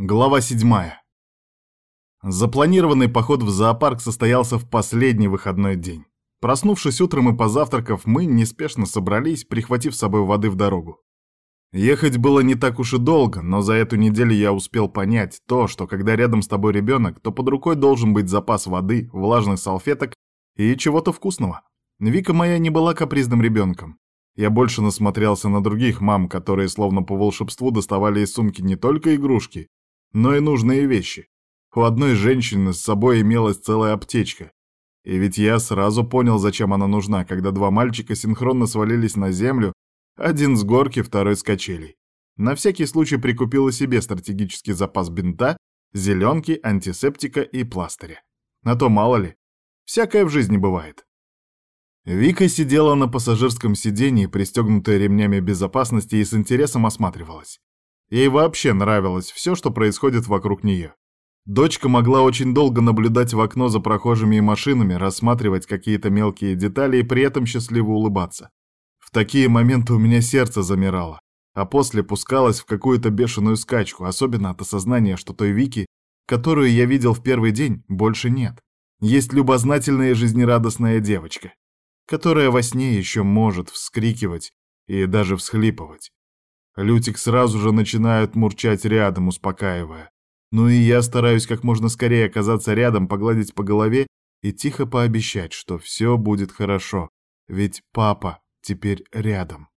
Глава 7. Запланированный поход в зоопарк состоялся в последний выходной день. Проснувшись утром и позавтракав, мы неспешно собрались, прихватив с собой воды в дорогу. Ехать было не так уж и долго, но за эту неделю я успел понять то, что когда рядом с тобой ребенок, то под рукой должен быть запас воды, влажных салфеток и чего-то вкусного. Вика моя не была капризным ребенком. Я больше насмотрелся на других мам, которые словно по волшебству доставали из сумки не только игрушки, но и нужные вещи. У одной женщины с собой имелась целая аптечка. И ведь я сразу понял, зачем она нужна, когда два мальчика синхронно свалились на землю, один с горки, второй с качелей. На всякий случай прикупила себе стратегический запас бинта, зеленки, антисептика и пластыря. На то мало ли. Всякое в жизни бывает. Вика сидела на пассажирском сиденье, пристегнутая ремнями безопасности, и с интересом осматривалась. Ей вообще нравилось все, что происходит вокруг нее. Дочка могла очень долго наблюдать в окно за прохожими и машинами, рассматривать какие-то мелкие детали и при этом счастливо улыбаться. В такие моменты у меня сердце замирало, а после пускалось в какую-то бешеную скачку, особенно от осознания, что той Вики, которую я видел в первый день, больше нет. Есть любознательная и жизнерадостная девочка, которая во сне еще может вскрикивать и даже всхлипывать. Лютик сразу же начинает мурчать рядом, успокаивая. Ну и я стараюсь как можно скорее оказаться рядом, погладить по голове и тихо пообещать, что все будет хорошо, ведь папа теперь рядом.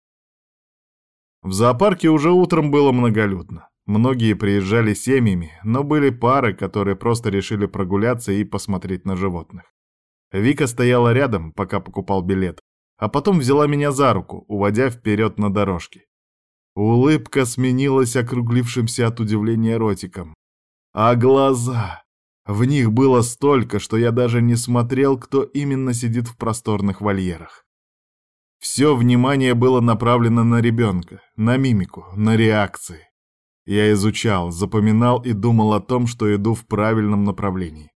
В зоопарке уже утром было многолюдно. Многие приезжали семьями, но были пары, которые просто решили прогуляться и посмотреть на животных. Вика стояла рядом, пока покупал билет, а потом взяла меня за руку, уводя вперед на дорожке. Улыбка сменилась округлившимся от удивления ротиком. А глаза... В них было столько, что я даже не смотрел, кто именно сидит в просторных вольерах. Все внимание было направлено на ребенка, на мимику, на реакции. Я изучал, запоминал и думал о том, что иду в правильном направлении.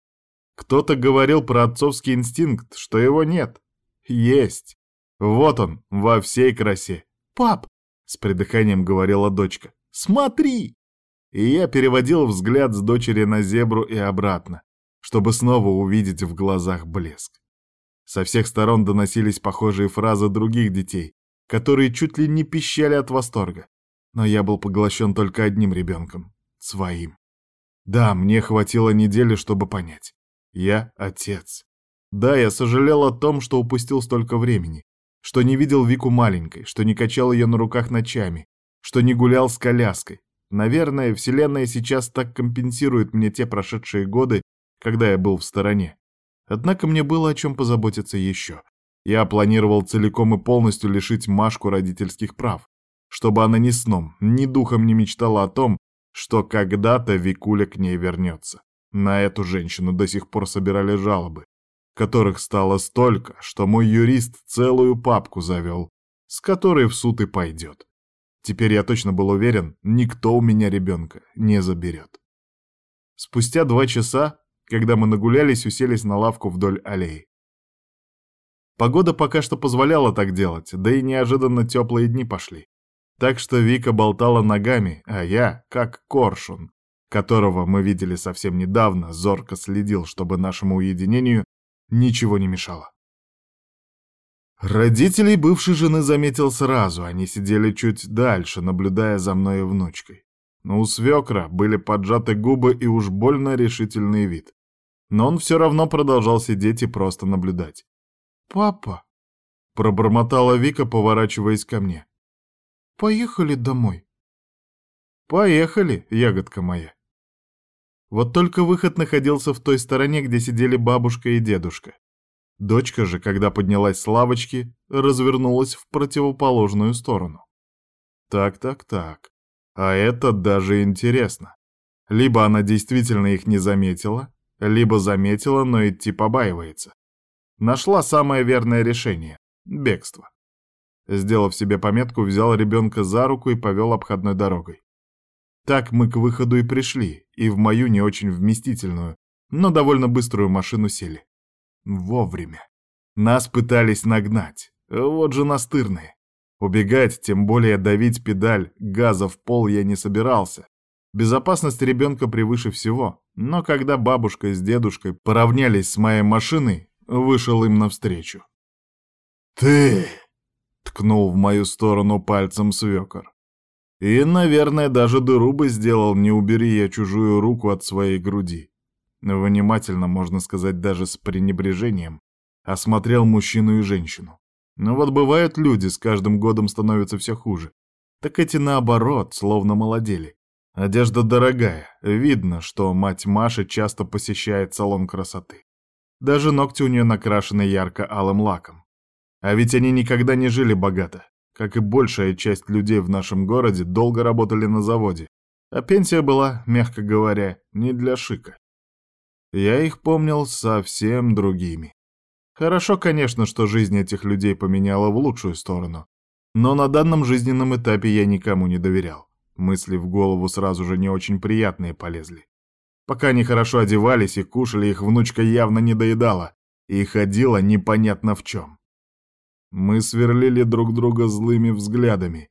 Кто-то говорил про отцовский инстинкт, что его нет. Есть. Вот он, во всей красе. «Пап, — с придыханием говорила дочка. «Смотри!» И я переводил взгляд с дочери на зебру и обратно, чтобы снова увидеть в глазах блеск. Со всех сторон доносились похожие фразы других детей, которые чуть ли не пищали от восторга. Но я был поглощен только одним ребенком — своим. Да, мне хватило недели, чтобы понять. Я отец. Да, я сожалел о том, что упустил столько времени, что не видел Вику маленькой, что не качал ее на руках ночами, что не гулял с коляской. Наверное, Вселенная сейчас так компенсирует мне те прошедшие годы, когда я был в стороне. Однако мне было о чем позаботиться еще. Я планировал целиком и полностью лишить Машку родительских прав, чтобы она ни сном, ни духом не мечтала о том, что когда-то Викуля к ней вернется. На эту женщину до сих пор собирали жалобы которых стало столько, что мой юрист целую папку завел, с которой в суд и пойдет. Теперь я точно был уверен, никто у меня ребенка не заберет. Спустя два часа, когда мы нагулялись, уселись на лавку вдоль аллеи. Погода пока что позволяла так делать, да и неожиданно теплые дни пошли. Так что Вика болтала ногами, а я, как коршун, которого мы видели совсем недавно, зорко следил, чтобы нашему уединению ничего не мешало. Родителей бывшей жены заметил сразу, они сидели чуть дальше, наблюдая за мной и внучкой. Но у свекра были поджаты губы и уж больно решительный вид. Но он все равно продолжал сидеть и просто наблюдать. «Папа!» — пробормотала Вика, поворачиваясь ко мне. «Поехали домой». «Поехали, ягодка моя». Вот только выход находился в той стороне, где сидели бабушка и дедушка. Дочка же, когда поднялась с лавочки, развернулась в противоположную сторону. Так-так-так. А это даже интересно. Либо она действительно их не заметила, либо заметила, но идти побаивается. Нашла самое верное решение — бегство. Сделав себе пометку, взял ребенка за руку и повел обходной дорогой. Так мы к выходу и пришли, и в мою не очень вместительную, но довольно быструю машину сели. Вовремя. Нас пытались нагнать. Вот же настырные. Убегать, тем более давить педаль газа в пол я не собирался. Безопасность ребенка превыше всего, но когда бабушка с дедушкой поравнялись с моей машиной, вышел им навстречу. «Ты!» — ткнул в мою сторону пальцем свекор. И, наверное, даже дыру бы сделал, не убери я чужую руку от своей груди. Внимательно, можно сказать, даже с пренебрежением, осмотрел мужчину и женщину. Но вот бывают люди, с каждым годом становятся все хуже. Так эти наоборот, словно молодели. Одежда дорогая, видно, что мать Маши часто посещает салон красоты. Даже ногти у нее накрашены ярко-алым лаком. А ведь они никогда не жили богато. Как и большая часть людей в нашем городе, долго работали на заводе. А пенсия была, мягко говоря, не для шика. Я их помнил совсем другими. Хорошо, конечно, что жизнь этих людей поменяла в лучшую сторону. Но на данном жизненном этапе я никому не доверял. Мысли в голову сразу же не очень приятные полезли. Пока они хорошо одевались и кушали, их внучка явно не доедала и ходила непонятно в чем. Мы сверлили друг друга злыми взглядами.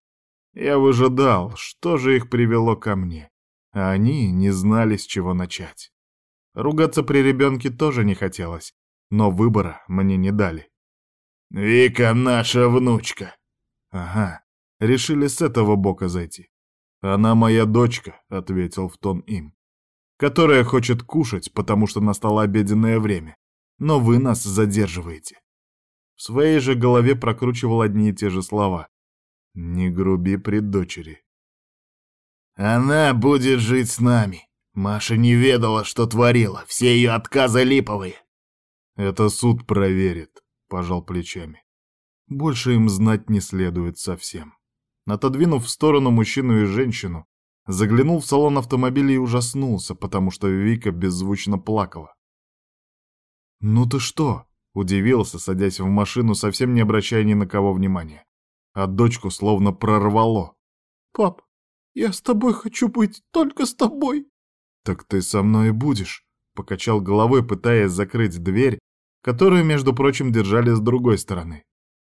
Я выжидал, что же их привело ко мне, а они не знали, с чего начать. Ругаться при ребенке тоже не хотелось, но выбора мне не дали. «Вика наша внучка!» «Ага, решили с этого бока зайти. «Она моя дочка», — ответил в тон им, «которая хочет кушать, потому что настало обеденное время, но вы нас задерживаете». В своей же голове прокручивал одни и те же слова. «Не груби пред дочери». «Она будет жить с нами. Маша не ведала, что творила, все ее отказы липовые». «Это суд проверит», — пожал плечами. «Больше им знать не следует совсем». Отодвинув в сторону мужчину и женщину, заглянул в салон автомобиля и ужаснулся, потому что Вика беззвучно плакала. «Ну ты что?» — удивился, садясь в машину, совсем не обращая ни на кого внимания. А дочку словно прорвало. «Пап, я с тобой хочу быть, только с тобой!» «Так ты со мной и будешь», — покачал головой, пытаясь закрыть дверь, которую, между прочим, держали с другой стороны.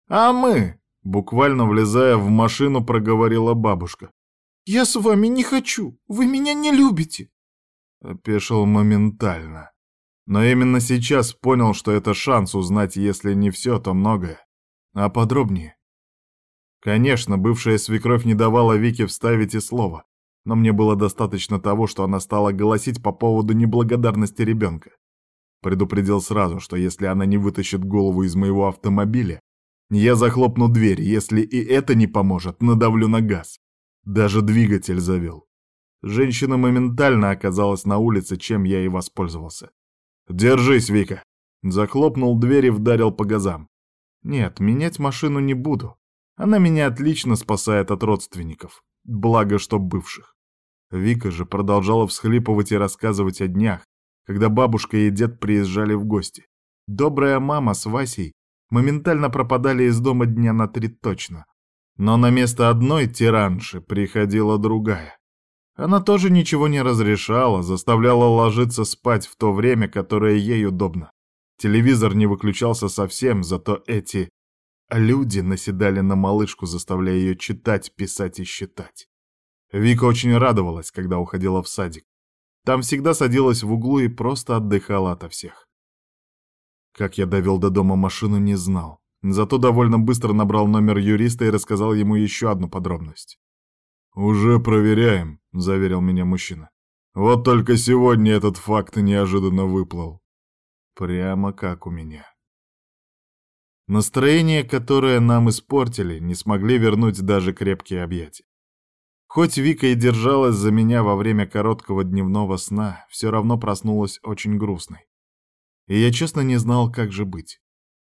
«А мы?» Буквально влезая в машину, проговорила бабушка. «Я с вами не хочу! Вы меня не любите!» Опешил моментально. Но именно сейчас понял, что это шанс узнать, если не все, то многое. А подробнее. Конечно, бывшая свекровь не давала Вике вставить и слова, но мне было достаточно того, что она стала голосить по поводу неблагодарности ребенка. Предупредил сразу, что если она не вытащит голову из моего автомобиля, я захлопну дверь, если и это не поможет, надавлю на газ. Даже двигатель завел. Женщина моментально оказалась на улице, чем я и воспользовался. «Держись, Вика!» Захлопнул дверь и вдарил по газам. «Нет, менять машину не буду. Она меня отлично спасает от родственников. Благо, что бывших». Вика же продолжала всхлипывать и рассказывать о днях, когда бабушка и дед приезжали в гости. Добрая мама с Васей моментально пропадали из дома дня на три точно. Но на место одной тиранши приходила другая. Она тоже ничего не разрешала, заставляла ложиться спать в то время, которое ей удобно. Телевизор не выключался совсем, зато эти люди наседали на малышку, заставляя ее читать, писать и считать. Вика очень радовалась, когда уходила в садик. Там всегда садилась в углу и просто отдыхала ото всех. Как я довел до дома машину, не знал. Зато довольно быстро набрал номер юриста и рассказал ему еще одну подробность. «Уже проверяем», — заверил меня мужчина. «Вот только сегодня этот факт неожиданно выплыл. Прямо как у меня». Настроение, которое нам испортили, не смогли вернуть даже крепкие объятия. Хоть Вика и держалась за меня во время короткого дневного сна, все равно проснулась очень грустной и я честно не знал, как же быть.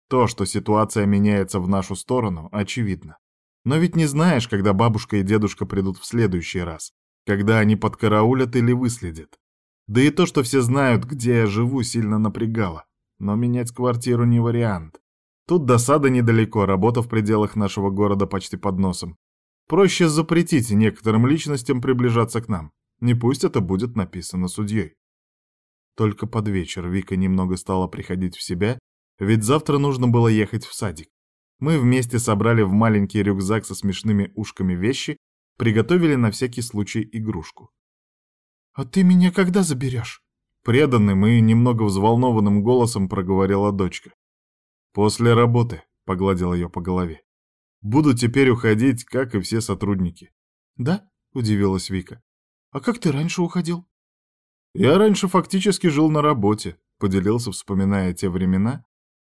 То, что ситуация меняется в нашу сторону, очевидно. Но ведь не знаешь, когда бабушка и дедушка придут в следующий раз, когда они подкараулят или выследят. Да и то, что все знают, где я живу, сильно напрягало. Но менять квартиру не вариант. Тут досада недалеко, работа в пределах нашего города почти под носом. Проще запретить некоторым личностям приближаться к нам. Не пусть это будет написано судьей. Только под вечер Вика немного стала приходить в себя, ведь завтра нужно было ехать в садик. Мы вместе собрали в маленький рюкзак со смешными ушками вещи, приготовили на всякий случай игрушку. «А ты меня когда заберешь?» Преданным и немного взволнованным голосом проговорила дочка. «После работы», — погладил ее по голове. «Буду теперь уходить, как и все сотрудники». «Да?» — удивилась Вика. «А как ты раньше уходил?» «Я раньше фактически жил на работе», — поделился, вспоминая те времена.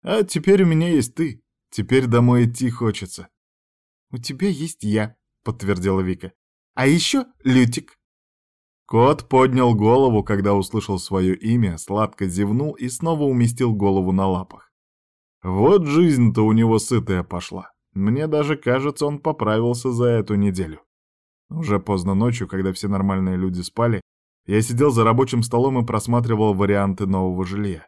«А теперь у меня есть ты. Теперь домой идти хочется». «У тебя есть я», — подтвердила Вика. «А еще Лютик». Кот поднял голову, когда услышал свое имя, сладко зевнул и снова уместил голову на лапах. Вот жизнь-то у него сытая пошла. Мне даже кажется, он поправился за эту неделю. Уже поздно ночью, когда все нормальные люди спали, я сидел за рабочим столом и просматривал варианты нового жилья.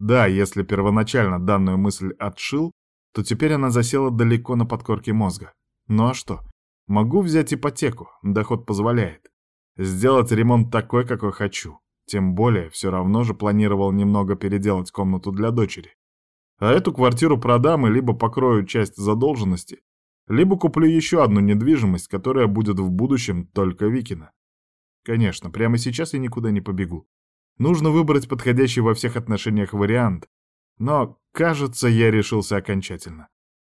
Да, если первоначально данную мысль отшил, то теперь она засела далеко на подкорке мозга. Ну а что? Могу взять ипотеку, доход позволяет. Сделать ремонт такой, какой хочу. Тем более, все равно же планировал немного переделать комнату для дочери. А эту квартиру продам и либо покрою часть задолженности, либо куплю еще одну недвижимость, которая будет в будущем только Викина. Конечно, прямо сейчас я никуда не побегу. Нужно выбрать подходящий во всех отношениях вариант, но, кажется, я решился окончательно.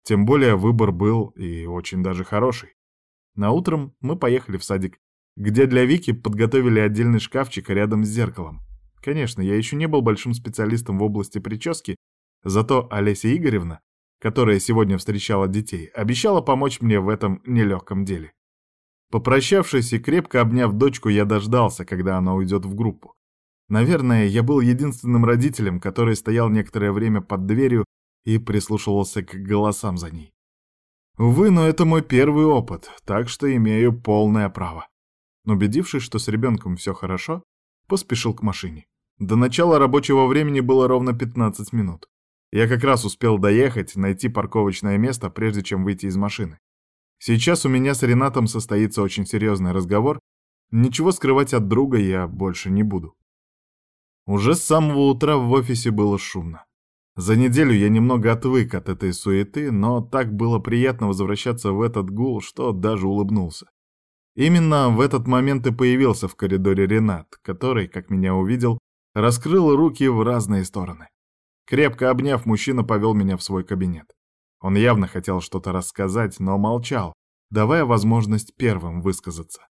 Тем более выбор был и очень даже хороший. На утром мы поехали в садик, где для Вики подготовили отдельный шкафчик рядом с зеркалом. Конечно, я еще не был большим специалистом в области прически, зато Олеся Игоревна, которая сегодня встречала детей, обещала помочь мне в этом нелегком деле. Попрощавшись и крепко обняв дочку, я дождался, когда она уйдет в группу. Наверное, я был единственным родителем, который стоял некоторое время под дверью и прислушивался к голосам за ней. Увы, но это мой первый опыт, так что имею полное право. Убедившись, что с ребенком все хорошо, поспешил к машине. До начала рабочего времени было ровно 15 минут. Я как раз успел доехать, найти парковочное место, прежде чем выйти из машины. Сейчас у меня с Ренатом состоится очень серьезный разговор. Ничего скрывать от друга я больше не буду. Уже с самого утра в офисе было шумно. За неделю я немного отвык от этой суеты, но так было приятно возвращаться в этот гул, что даже улыбнулся. Именно в этот момент и появился в коридоре Ренат, который, как меня увидел, раскрыл руки в разные стороны. Крепко обняв, мужчина повел меня в свой кабинет. Он явно хотел что-то рассказать, но молчал, давая возможность первым высказаться.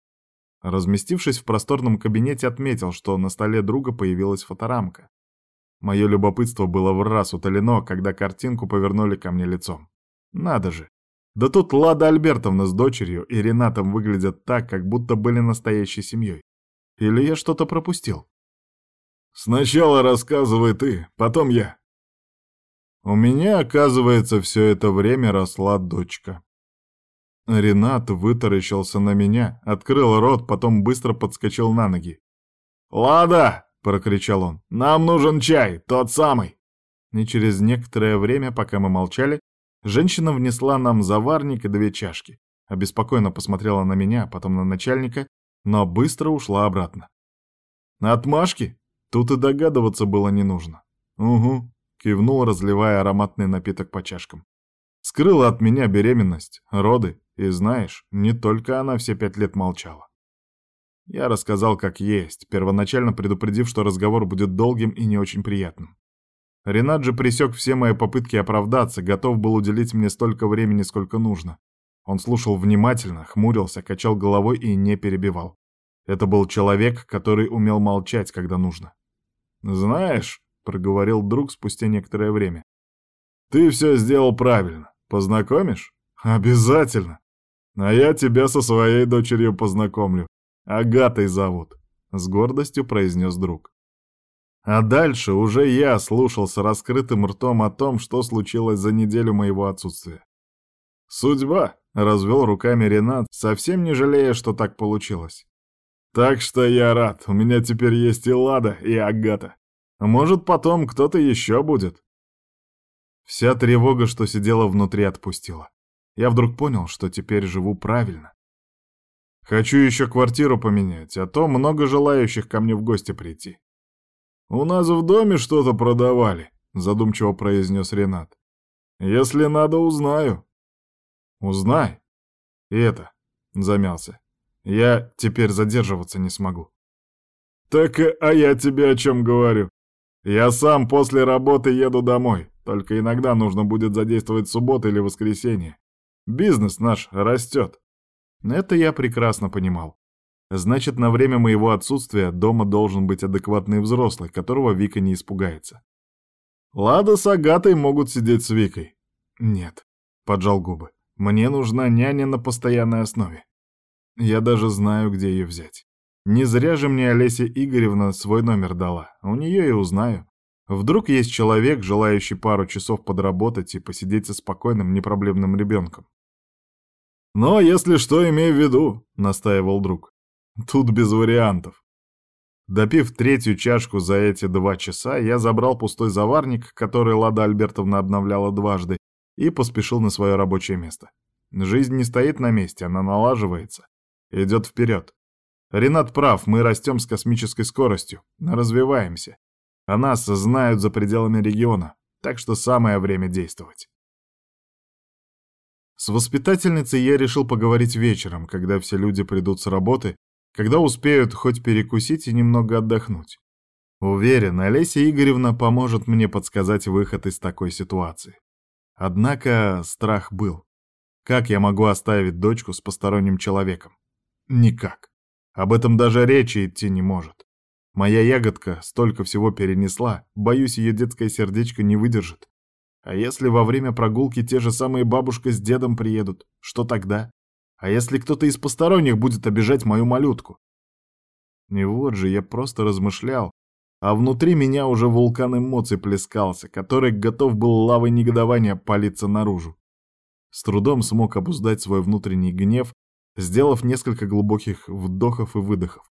Разместившись в просторном кабинете, отметил, что на столе друга появилась фоторамка. Мое любопытство было в раз утолено, когда картинку повернули ко мне лицом. Надо же, да тут Лада Альбертовна с дочерью и Ренатом выглядят так, как будто были настоящей семьей. Или я что-то пропустил? Сначала рассказывай ты, потом я. У меня, оказывается, все это время росла дочка. Ренат вытаращился на меня, открыл рот, потом быстро подскочил на ноги. «Лада!» — прокричал он. «Нам нужен чай, тот самый!» И через некоторое время, пока мы молчали, Женщина внесла нам заварник и две чашки. Обеспокоенно посмотрела на меня, потом на начальника, но быстро ушла обратно. «Отмашки?» Тут и догадываться было не нужно. «Угу», — кивнул, разливая ароматный напиток по чашкам. Скрыла от меня беременность, роды, и знаешь, не только она все пять лет молчала. Я рассказал как есть, первоначально предупредив, что разговор будет долгим и не очень приятным. Ренат же пресек все мои попытки оправдаться, готов был уделить мне столько времени, сколько нужно. Он слушал внимательно, хмурился, качал головой и не перебивал. Это был человек, который умел молчать, когда нужно. «Знаешь», — проговорил друг спустя некоторое время, — «ты все сделал правильно. Познакомишь? Обязательно. А я тебя со своей дочерью познакомлю. Агатой зовут», — с гордостью произнес друг. А дальше уже я слушал с раскрытым ртом о том, что случилось за неделю моего отсутствия. «Судьба», — развел руками Ренат, совсем не жалея, что так получилось. «Так что я рад, у меня теперь есть и Лада, и Агата. Может, потом кто-то еще будет». Вся тревога, что сидела внутри, отпустила. Я вдруг понял, что теперь живу правильно. Хочу еще квартиру поменять, а то много желающих ко мне в гости прийти. «У нас в доме что-то продавали», — задумчиво произнес Ренат. «Если надо, узнаю». «Узнай». И это, замялся. Я теперь задерживаться не смогу. «Так а я тебе о чем говорю? Я сам после работы еду домой, только иногда нужно будет задействовать субботу или воскресенье. Бизнес наш растет». Это я прекрасно понимал. Значит, на время моего отсутствия дома должен быть адекватный взрослый, которого Вика не испугается. Лада с Агатой могут сидеть с Викой. Нет, поджал губы. Мне нужна няня на постоянной основе. Я даже знаю, где ее взять. Не зря же мне Олеся Игоревна свой номер дала. У нее и узнаю. Вдруг есть человек, желающий пару часов подработать и посидеть со спокойным, непроблемным ребенком. «Но если что, имей в виду», — настаивал друг. Тут без вариантов. Допив третью чашку за эти два часа, я забрал пустой заварник, который Лада Альбертовна обновляла дважды, и поспешил на свое рабочее место. Жизнь не стоит на месте, она налаживается. Идет вперед. Ренат прав, мы растем с космической скоростью, развиваемся. А нас знают за пределами региона, так что самое время действовать. С воспитательницей я решил поговорить вечером, когда все люди придут с работы, когда успеют хоть перекусить и немного отдохнуть. Уверен, Олеся Игоревна поможет мне подсказать выход из такой ситуации. Однако страх был. Как я могу оставить дочку с посторонним человеком? Никак. Об этом даже речи идти не может. Моя ягодка столько всего перенесла, боюсь, ее детское сердечко не выдержит. А если во время прогулки те же самые бабушка с дедом приедут, что тогда? А если кто-то из посторонних будет обижать мою малютку? И вот же я просто размышлял, а внутри меня уже вулкан эмоций плескался, который готов был лавой негодования палиться наружу. С трудом смог обуздать свой внутренний гнев, сделав несколько глубоких вдохов и выдохов.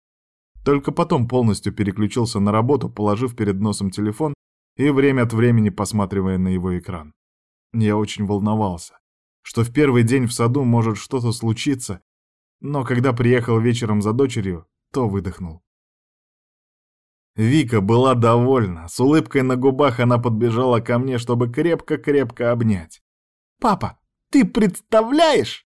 Только потом полностью переключился на работу, положив перед носом телефон и время от времени посматривая на его экран. Я очень волновался что в первый день в саду может что-то случиться, но когда приехал вечером за дочерью, то выдохнул. Вика была довольна, с улыбкой на губах она подбежала ко мне, чтобы крепко-крепко обнять. «Папа, ты представляешь?»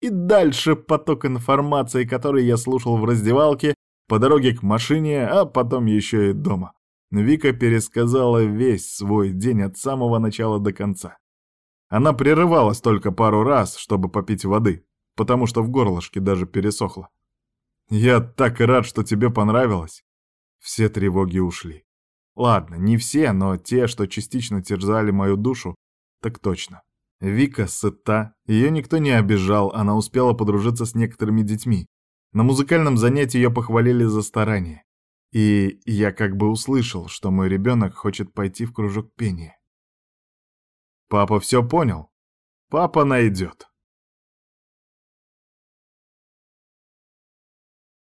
И дальше поток информации, который я слушал в раздевалке, по дороге к машине, а потом еще и дома. Вика пересказала весь свой день от самого начала до конца. Она прерывалась только пару раз, чтобы попить воды, потому что в горлышке даже пересохло. «Я так рад, что тебе понравилось!» Все тревоги ушли. Ладно, не все, но те, что частично терзали мою душу, так точно. Вика сыта, ее никто не обижал, она успела подружиться с некоторыми детьми. На музыкальном занятии ее похвалили за старание. И я как бы услышал, что мой ребенок хочет пойти в кружок пения. Папа все понял. Папа найдет.